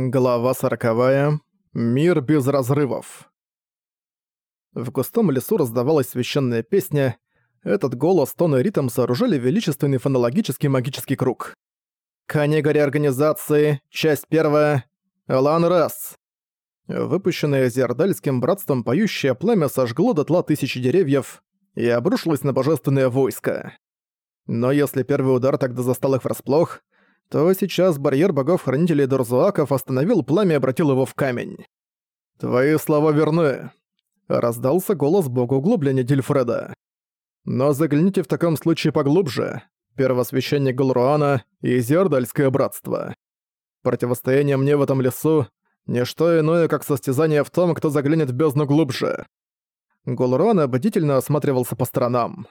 Глава сороковая. Мир без разрывов. В густом лесу раздавалась священная песня. Этот голос, тон и ритм сооружали величественный фонологический магический круг. Канегари организации, часть первая. Лан Рас. Выпущенное Зиардальским братством поющее пламя сожгло дотла тысячи деревьев и обрушилось на божественное войско. Но если первый удар тогда застал их врасплох, то сейчас барьер богов-хранителей Дорзуаков остановил пламя и обратил его в камень. «Твои слова верны», — раздался голос бога углубления Дильфреда. «Но загляните в таком случае поглубже. Первосвященник Галруана и Зердальское братство. Противостояние мне в этом лесу — не что иное, как состязание в том, кто заглянет в бездну глубже». Гулруан бдительно осматривался по сторонам.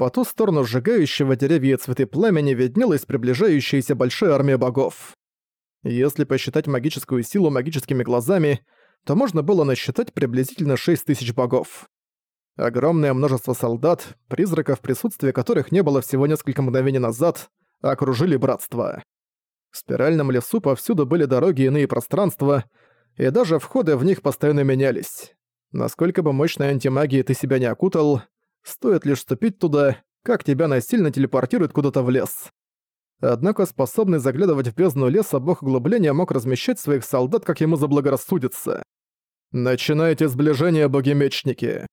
По ту сторону сжигающего деревья цветы пламени виднелась приближающаяся большая армия богов. Если посчитать магическую силу магическими глазами, то можно было насчитать приблизительно 6 тысяч богов. Огромное множество солдат, призраков, присутствия которых не было всего несколько мгновений назад, окружили братство. В спиральном лесу повсюду были дороги иные пространства, и даже входы в них постоянно менялись. Насколько бы мощной антимагией ты себя не окутал, Стоит лишь ступить туда, как тебя насильно телепортируют куда-то в лес. Однако способный заглядывать в бездну леса бог углубления мог размещать своих солдат, как ему заблагорассудится. Начинайте сближение, боги-мечники.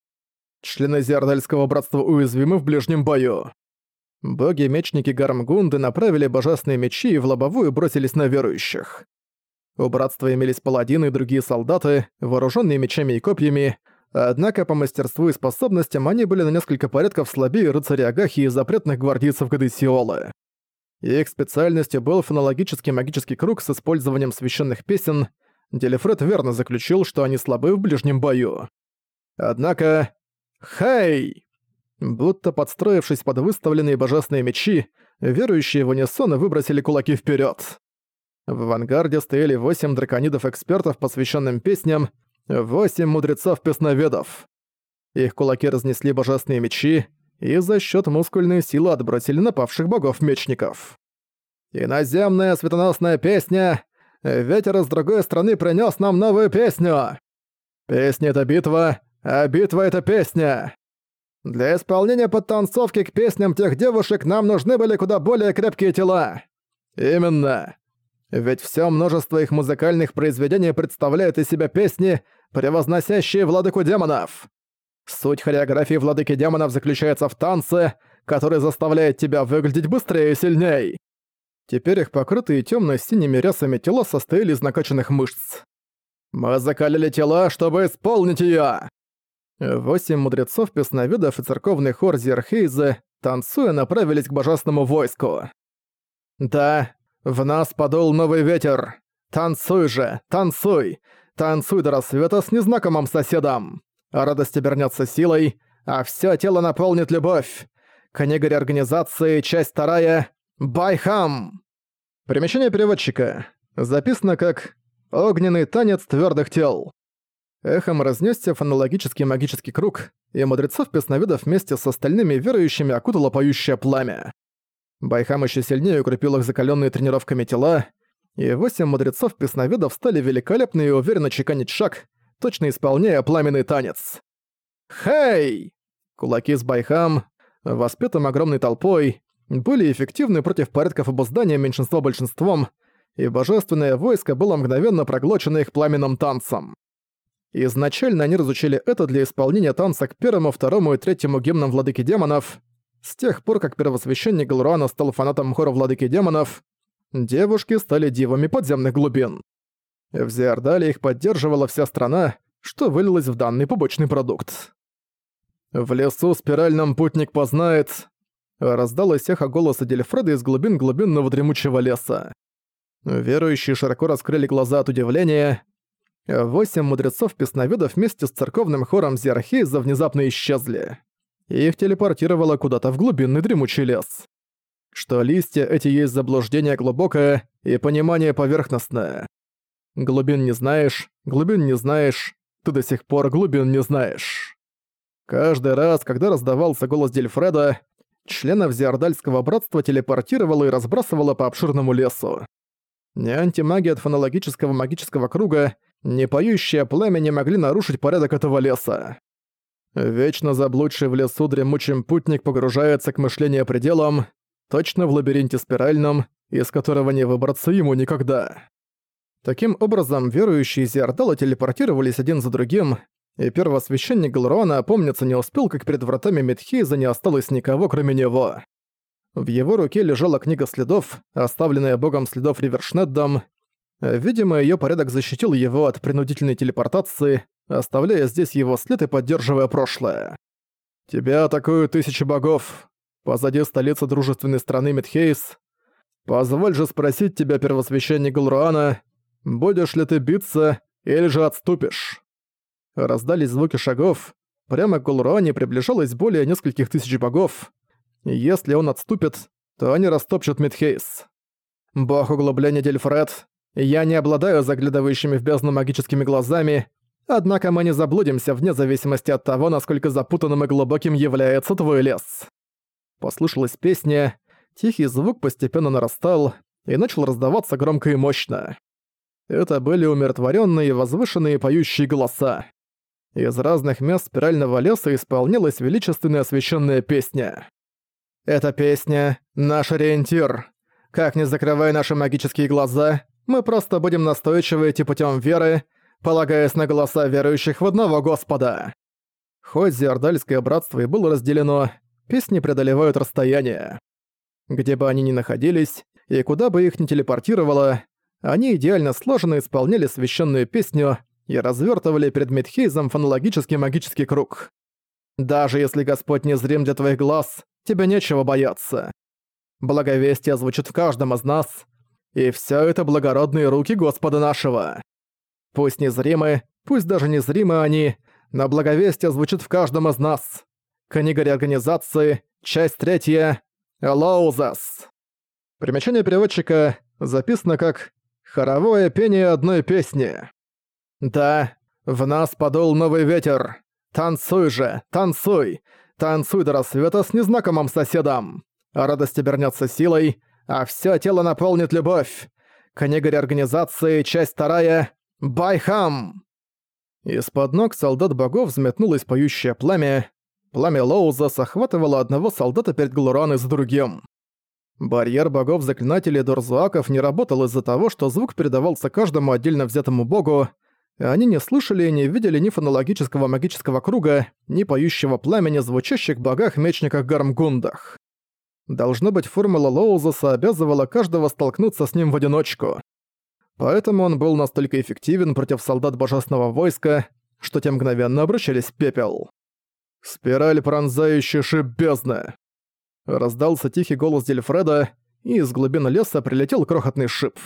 Члены Зиардальского братства уязвимы в ближнем бою. Боги-мечники Гармгунды направили божественные мечи и в лобовую бросились на верующих. У братства имелись паладины и другие солдаты, вооруженные мечами и копьями, Однако по мастерству и способностям они были на несколько порядков слабее рыцаря Агахи и запретных гвардейцев Гадесиолы. Их специальностью был фонологический магический круг с использованием священных песен. Делифред верно заключил, что они слабы в ближнем бою. Однако... Хей! Будто подстроившись под выставленные божественные мечи, верующие в унисон выбросили кулаки вперед. В авангарде стояли восемь драконидов-экспертов, посвященным песням, восемь мудрецов-песноведов. Их кулаки разнесли божественные мечи и за счет мускульной силы отбросили напавших богов-мечников. «Иноземная светоносная песня! Ветер из другой страны принес нам новую песню! Песня — это битва, а битва — это песня!» Для исполнения подтанцовки к песням тех девушек нам нужны были куда более крепкие тела. Именно. Ведь все множество их музыкальных произведений представляют из себя песни, превозносящие владыку демонов. Суть хореографии владыки демонов заключается в танце, который заставляет тебя выглядеть быстрее и сильней. Теперь их покрытые темно-синими рясами тела состояли из накачанных мышц. Мы закалили тела, чтобы исполнить ее. Восемь мудрецов, песновидов и церковный хор Зерхейзе, танцуя, направились к божественному войску. Да, в нас подул новый ветер. Танцуй же, танцуй. Танцуй до рассвета с незнакомым соседом. Радость обернется силой, а все тело наполнит любовь. Книга реорганизации, часть вторая. Байхам. Примечание переводчика. Записано как «Огненный танец твердых тел». Эхом разнесся фонологический магический круг, и мудрецов-песновидов вместе с остальными верующими окутало поющее пламя. Байхам еще сильнее укрепил их закаленные тренировками тела, и восемь мудрецов-песновидов стали великолепно и уверенно чеканить шаг, точно исполняя пламенный танец. «Хей!» Кулаки с Байхам, воспетым огромной толпой, были эффективны против порядков обуздания меньшинства большинством, и божественное войско было мгновенно проглочено их пламенным танцем. Изначально они разучили это для исполнения танца к первому, второму и третьему гимнам владыки демонов, с тех пор, как первосвященник Галруана стал фанатом хора владыки демонов, девушки стали дивами подземных глубин. В Зиардале их поддерживала вся страна, что вылилось в данный побочный продукт. «В лесу спиральном путник познает...» Раздалось эхо голоса Дельфреда из глубин глубинного дремучего леса. Верующие широко раскрыли глаза от удивления. Восемь мудрецов-песноведов вместе с церковным хором Зиархейза внезапно исчезли их телепортировало куда-то в глубинный дремучий лес. Что листья эти есть заблуждение глубокое и понимание поверхностное. Глубин не знаешь, глубин не знаешь, ты до сих пор глубин не знаешь. Каждый раз, когда раздавался голос Дельфреда, членов Зиардальского братства телепортировало и разбрасывало по обширному лесу. Ни антимагия от фонологического магического круга, ни поющее пламя не могли нарушить порядок этого леса. Вечно заблудший в лесу дремучий путник погружается к мышлению пределам, точно в лабиринте спиральном, из которого не выбраться ему никогда. Таким образом, верующие Зиардала телепортировались один за другим, и первосвященник Галруана опомниться не успел, как перед вратами Медхейза не осталось никого, кроме него. В его руке лежала книга следов, оставленная богом следов Ривершнеддом. Видимо, ее порядок защитил его от принудительной телепортации, оставляя здесь его след и поддерживая прошлое. «Тебя атакуют тысячи богов. Позади столицы дружественной страны Медхейс. Позволь же спросить тебя, первосвященник Галруана, будешь ли ты биться или же отступишь?» Раздались звуки шагов. Прямо к Гулруане приближалось более нескольких тысяч богов. Если он отступит, то они растопчут Мидхейс. Бог углубления Дельфред, я не обладаю заглядывающими в бездну магическими глазами, однако мы не заблудимся вне зависимости от того, насколько запутанным и глубоким является твой лес. Послышалась песня, тихий звук постепенно нарастал и начал раздаваться громко и мощно. Это были умиротворенные, возвышенные поющие голоса. Из разных мест спирального леса исполнялась величественная священная песня. Эта песня — наш ориентир. Как не закрывая наши магические глаза, мы просто будем настойчивы идти путем веры, полагаясь на голоса верующих в одного Господа. Хоть Зиардальское братство и было разделено, песни преодолевают расстояние. Где бы они ни находились, и куда бы их ни телепортировало, они идеально сложенно исполняли священную песню и развертывали перед Мидхейзом фонологический магический круг. Даже если Господь не зрим для твоих глаз, тебе нечего бояться. Благовестие звучит в каждом из нас, и все это благородные руки Господа нашего. Пусть незримы, пусть даже незримы они, но благовестие звучит в каждом из нас. Книга реорганизации, часть третья, Лоузас. Примечание переводчика записано как «Хоровое пение одной песни». Да, в нас подул новый ветер. Танцуй же, танцуй, Танцуй до рассвета с незнакомым соседом. Радость обернется силой, а все тело наполнит любовь. Книга реорганизации, часть вторая. Байхам! Из-под ног солдат богов взметнулось поющее пламя. Пламя Лоуза охватывало одного солдата перед Глораной за другим. Барьер богов-заклинателей Дорзуаков не работал из-за того, что звук передавался каждому отдельно взятому богу, они не слышали и не видели ни фонологического магического круга, ни поющего пламени, звучащих богах-мечниках Гармгундах. Должно быть, формула Лоузаса обязывала каждого столкнуться с ним в одиночку. Поэтому он был настолько эффективен против солдат божественного войска, что те мгновенно обращались в пепел. «Спираль, пронзающая шип бездны!» Раздался тихий голос Дельфреда, и из глубины леса прилетел крохотный шип.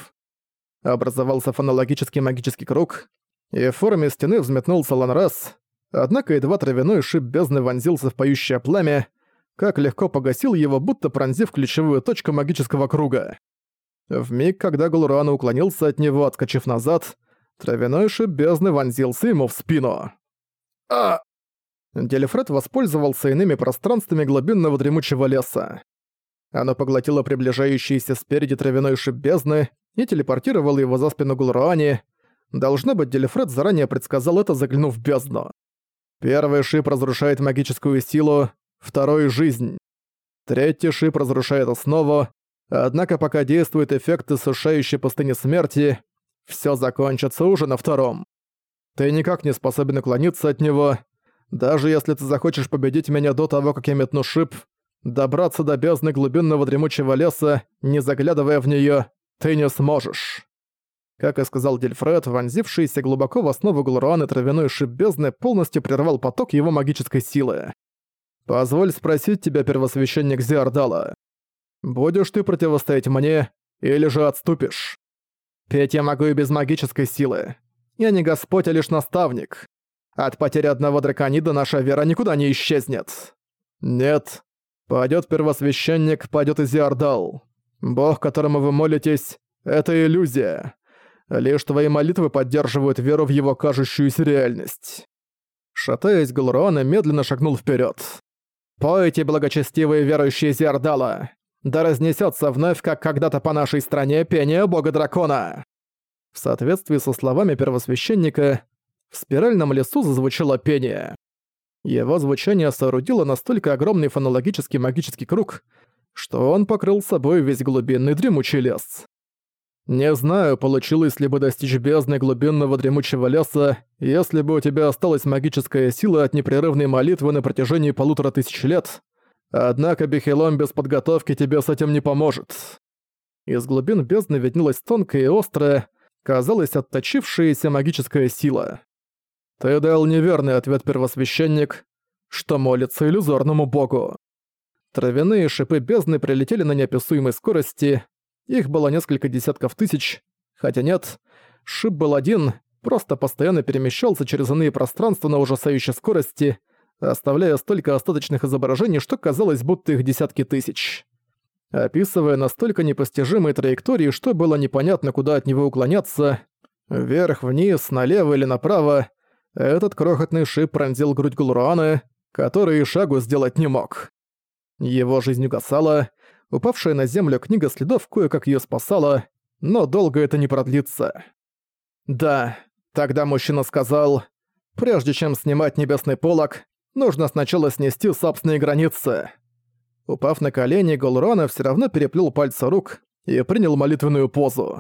Образовался фонологический магический круг, и в форме стены взметнулся Ланрас, однако едва травяной шип бездны вонзился в поющее пламя, как легко погасил его, будто пронзив ключевую точку магического круга. В миг, когда Гулруан уклонился от него, отскочив назад, травяной шип бездны вонзился ему в спину. а Делифред воспользовался иными пространствами глубинного дремучего леса. Оно поглотило приближающийся спереди травяной шип бездны и телепортировало его за спину Гулруани, Должно быть, Делифред заранее предсказал это, заглянув в бездну. Первый шип разрушает магическую силу, второй — жизнь. Третий шип разрушает основу, однако пока действует эффект иссушающей пустыни смерти, все закончится уже на втором. Ты никак не способен уклониться от него. Даже если ты захочешь победить меня до того, как я метну шип, добраться до бездны глубинного дремучего леса, не заглядывая в нее, ты не сможешь. Как и сказал Дельфред, вонзившийся глубоко в основу Глоруаны травяной шип бездны полностью прервал поток его магической силы. «Позволь спросить тебя, первосвященник Зиардала. Будешь ты противостоять мне, или же отступишь? Петь я могу и без магической силы. Я не господь, а лишь наставник. От потери одного драконида наша вера никуда не исчезнет. Нет. Пойдет первосвященник, пойдет и Зиардал. Бог, которому вы молитесь, — это иллюзия. Лишь твои молитвы поддерживают веру в его кажущуюся реальность. Шатаясь, Галуруана медленно шагнул вперед. «Пойте, благочестивые верующие Зиардала! да разнесется вновь, как когда-то по нашей стране, пение бога-дракона!» В соответствии со словами первосвященника, в спиральном лесу зазвучало пение. Его звучание соорудило настолько огромный фонологический магический круг, что он покрыл собой весь глубинный дремучий лес. Не знаю, получилось ли бы достичь бездны глубинного дремучего леса, если бы у тебя осталась магическая сила от непрерывной молитвы на протяжении полутора тысяч лет, однако Бехелом без подготовки тебе с этим не поможет. Из глубин бездны виднелась тонкая и острая, казалось, отточившаяся магическая сила. Ты дал неверный ответ, первосвященник, что молится иллюзорному богу. Травяные шипы бездны прилетели на неописуемой скорости, их было несколько десятков тысяч, хотя нет, шип был один, просто постоянно перемещался через иные пространства на ужасающей скорости, оставляя столько остаточных изображений, что казалось, будто их десятки тысяч. Описывая настолько непостижимые траектории, что было непонятно, куда от него уклоняться, вверх, вниз, налево или направо, этот крохотный шип пронзил грудь Гулруана, который и шагу сделать не мог. Его жизнь угасала, упавшая на землю книга следов кое-как её спасала, но долго это не продлится. Да, тогда мужчина сказал, прежде чем снимать небесный полог, нужно сначала снести собственные границы. Упав на колени, Голрона всё равно переплел пальцы рук и принял молитвенную позу.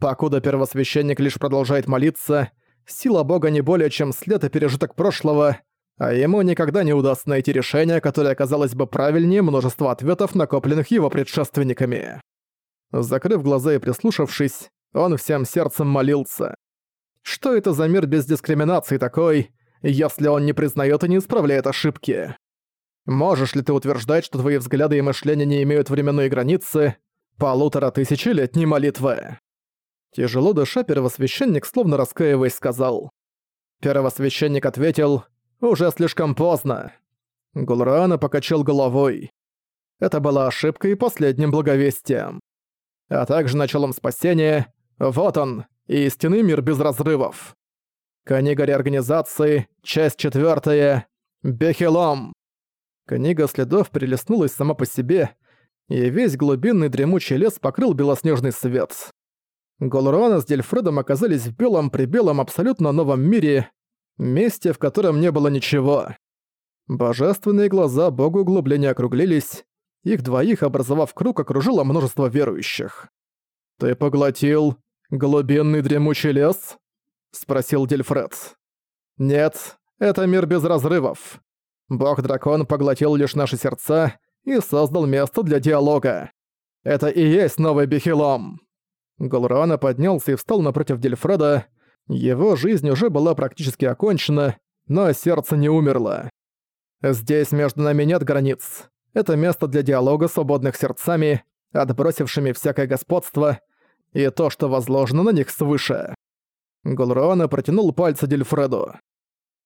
Покуда первосвященник лишь продолжает молиться, Сила бога не более чем след и пережиток прошлого, а ему никогда не удастся найти решение, которое оказалось бы правильнее множества ответов, накопленных его предшественниками. Закрыв глаза и прислушавшись, он всем сердцем молился. Что это за мир без дискриминации такой, если он не признает и не исправляет ошибки? Можешь ли ты утверждать, что твои взгляды и мышления не имеют временной границы полутора тысячелетней молитвы? Тяжело дыша, первосвященник, словно раскаиваясь, сказал. Первосвященник ответил, «Уже слишком поздно». Гулрана покачал головой. Это была ошибкой и последним благовестием. А также началом спасения. Вот он, истинный мир без разрывов. Книга реорганизации, часть четвертая. Бехелом. Книга следов перелистнулась сама по себе, и весь глубинный дремучий лес покрыл белоснежный свет. Голруана с Дельфредом оказались в белом-прибелом абсолютно новом мире, месте, в котором не было ничего. Божественные глаза богу углубления округлились, их двоих, образовав круг, окружило множество верующих. «Ты поглотил глубинный дремучий лес?» — спросил Дельфред. «Нет, это мир без разрывов. Бог-дракон поглотил лишь наши сердца и создал место для диалога. Это и есть новый Бехилом!» Голруана поднялся и встал напротив Дельфреда. Его жизнь уже была практически окончена, но сердце не умерло. «Здесь между нами нет границ. Это место для диалога свободных сердцами, отбросившими всякое господство, и то, что возложено на них свыше». Голруана протянул пальцы Дельфреду.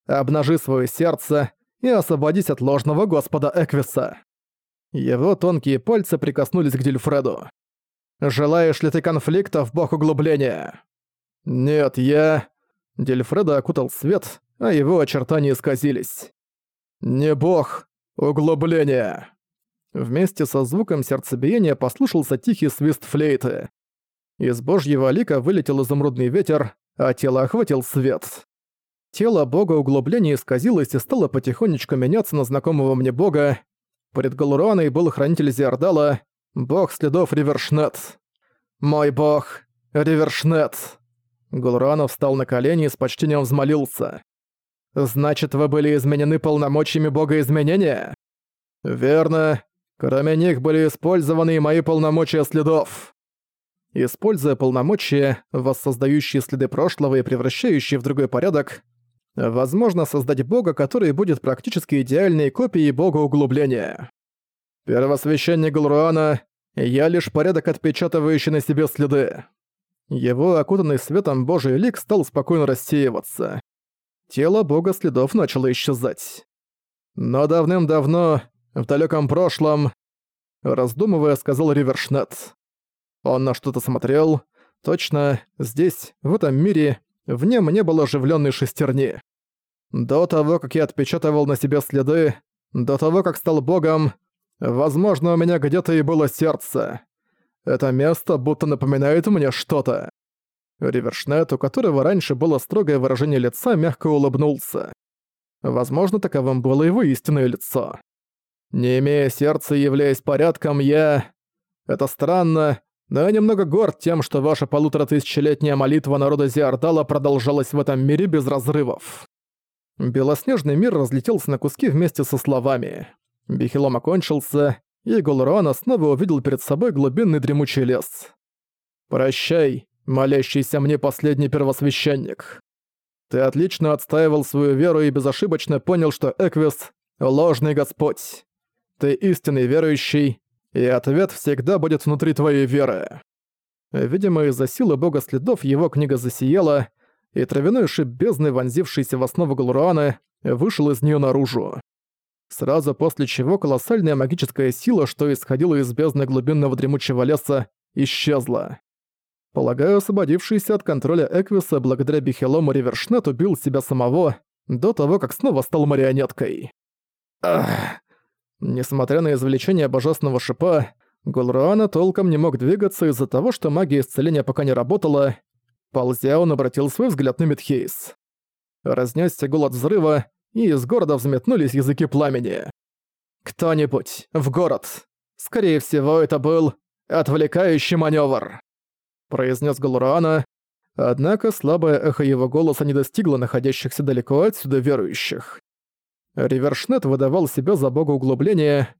«Обнажи свое сердце и освободись от ложного господа Эквиса». Его тонкие пальцы прикоснулись к Дельфреду. Желаешь ли ты конфликта в бог углубления?» «Нет, я...» Дельфреда окутал свет, а его очертания исказились. «Не бог, углубление!» Вместе со звуком сердцебиения послушался тихий свист флейты. Из божьего лика вылетел изумрудный ветер, а тело охватил свет. Тело бога углубления исказилось и стало потихонечку меняться на знакомого мне бога. Перед Галураной был хранитель Зиардала, Бог следов Ривершнет. Мой бог, Ривершнет. Гулранов встал на колени и с почтением взмолился. «Значит, вы были изменены полномочиями бога изменения?» «Верно. Кроме них были использованы и мои полномочия следов». Используя полномочия, воссоздающие следы прошлого и превращающие в другой порядок, возможно создать бога, который будет практически идеальной копией бога углубления. Первосвященник Галруана, я лишь порядок, отпечатывающий на себе следы. Его окутанный светом божий лик стал спокойно рассеиваться. Тело бога следов начало исчезать. Но давным-давно, в далеком прошлом, раздумывая, сказал Ривершнет. Он на что-то смотрел. Точно, здесь, в этом мире, в нем не было оживленной шестерни. До того, как я отпечатывал на себе следы, до того, как стал богом, Возможно, у меня где-то и было сердце. Это место будто напоминает мне что-то». Ривершнет, у которого раньше было строгое выражение лица, мягко улыбнулся. Возможно, таковым было его истинное лицо. «Не имея сердца и являясь порядком, я... Это странно, но я немного горд тем, что ваша полуторатысячелетняя молитва народа Зиардала продолжалась в этом мире без разрывов». Белоснежный мир разлетелся на куски вместе со словами. Бихилом окончился, и Голруана снова увидел перед собой глубинный дремучий лес. «Прощай, молящийся мне последний первосвященник. Ты отлично отстаивал свою веру и безошибочно понял, что Эквис — ложный господь. Ты истинный верующий, и ответ всегда будет внутри твоей веры». Видимо, из-за силы бога следов его книга засияла, и травяной шип бездны, вонзившийся в основу Галуруана, вышел из нее наружу сразу после чего колоссальная магическая сила, что исходила из бездны глубинного дремучего леса, исчезла. Полагаю, освободившийся от контроля Эквиса благодаря Бихелому Ривершнет убил себя самого до того, как снова стал марионеткой. Ах. Несмотря на извлечение божественного шипа, Гулруана толком не мог двигаться из-за того, что магия исцеления пока не работала. Ползя, он обратил свой взгляд на Митхейс. Разнесся гул от взрыва, и из города взметнулись языки пламени. «Кто-нибудь, в город! Скорее всего, это был отвлекающий маневр, произнес Галураана, однако слабое эхо его голоса не достигло находящихся далеко отсюда верующих. Ривершнет выдавал себя за бога углубления,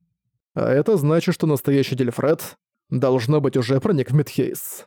а это значит, что настоящий Дельфред должно быть уже проник в Мидхейс.